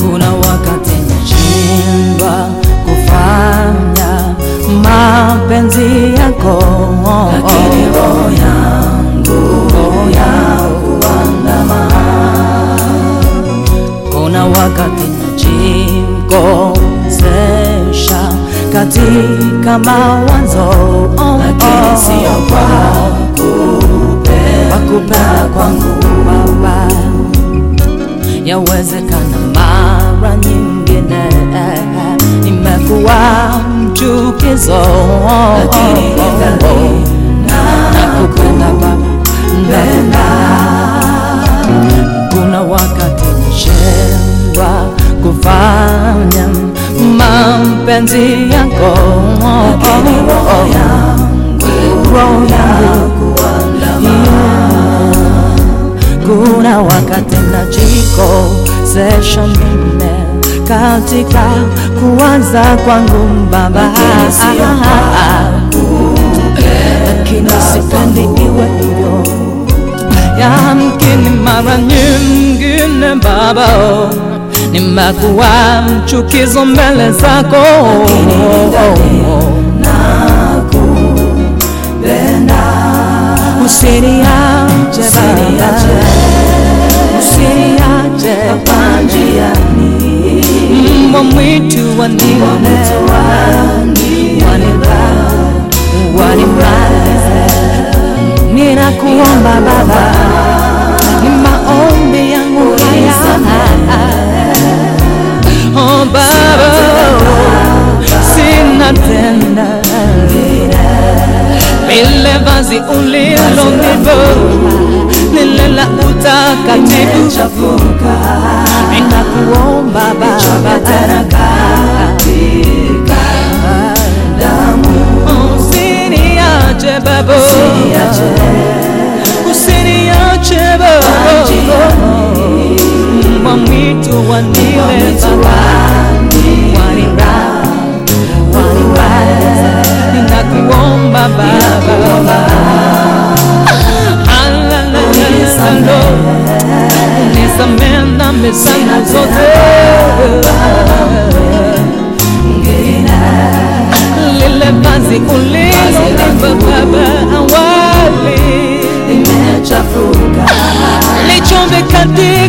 Kuna wakati nashindwa kufanya mapenzi yako, lakini roho yangu yangu kuna wakati najikosesha katika mawazo, yawezekana mara nyingine imekuwa mchukizo, lakini nakupenda Baba, nakupenda. Kuna wakati nashindwa kufanya mapenzi yako, najikosesha mimi katika kuanza kwangu Baba, lakini sipendi iwe hivyo. Yamkini mara nyingine Baba, nimekuwa mchukizo mbele zako, Ninakuomba Baba, ni maombi yangu haya oh Baba, sina tena. Lile vazi ulilonipa lile la utakatifu. Ninakuomba Baba, zangu zote lile vazi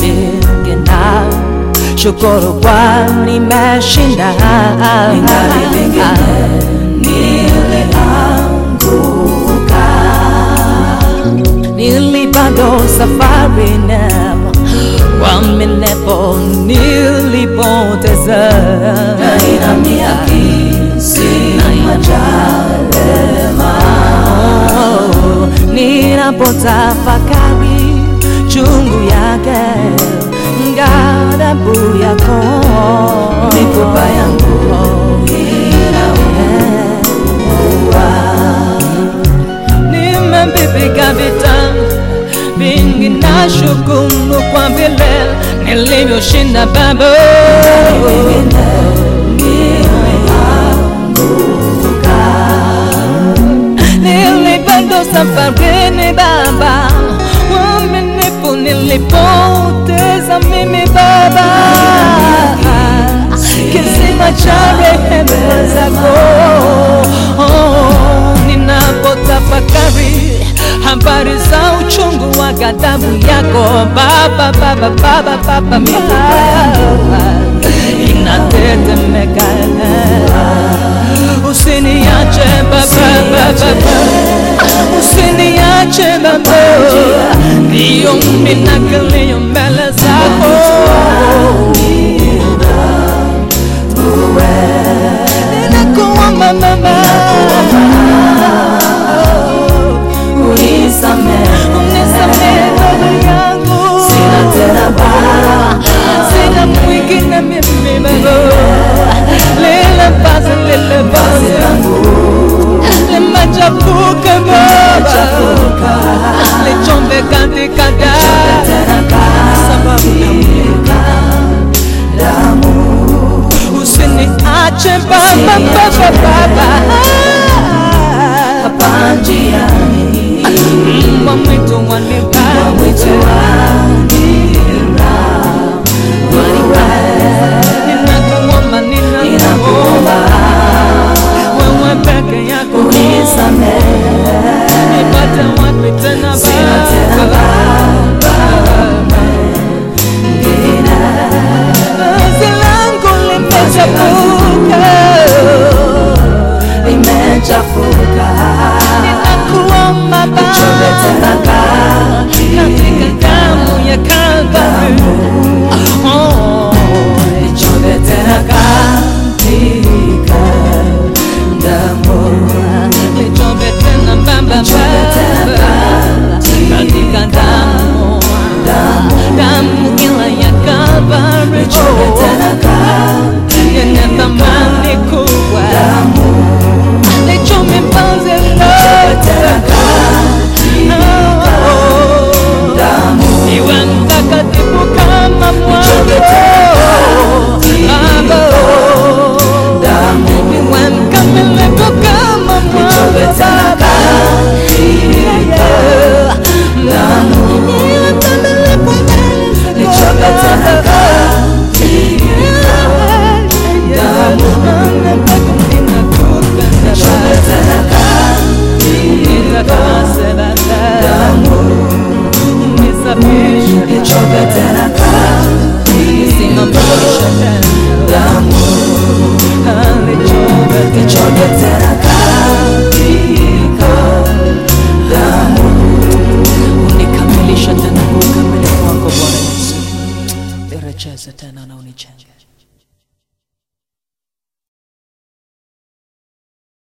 ningepigana shukuru kwa nimeshinda, ingalipigana nilianguka, nili bado safari nao wamenipo nilipoteza, na ina miaka sina majalema oh, ninapotafakari chungu yake ghadhabu yako. Mifupa yangu nimevipiga vita vingi na shukumu kwa vile nilivyoshinda Baba nilipanda safarini Baba, habari za uchungu wa ghadhabu yako. Baba, Baba, Baba, Baba, Baba, inatetemeka. Usiniache baba baba usiniache baba. Niombi na kilio kanda-kanda sababu damu usiniache baba baba baba hapa njia